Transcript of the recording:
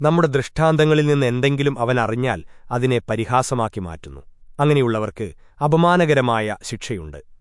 നമ്മുടെ ദൃഷ്ടാന്തങ്ങളിൽ നിന്ന് എന്തെങ്കിലും അവൻ അറിഞ്ഞാൽ അതിനെ പരിഹാസമാക്കി മാറ്റുന്നു. അങ്ങനെയുള്ളവർക്ക് അപമാനകരമായ ശിക്ഷയുണ്ട്.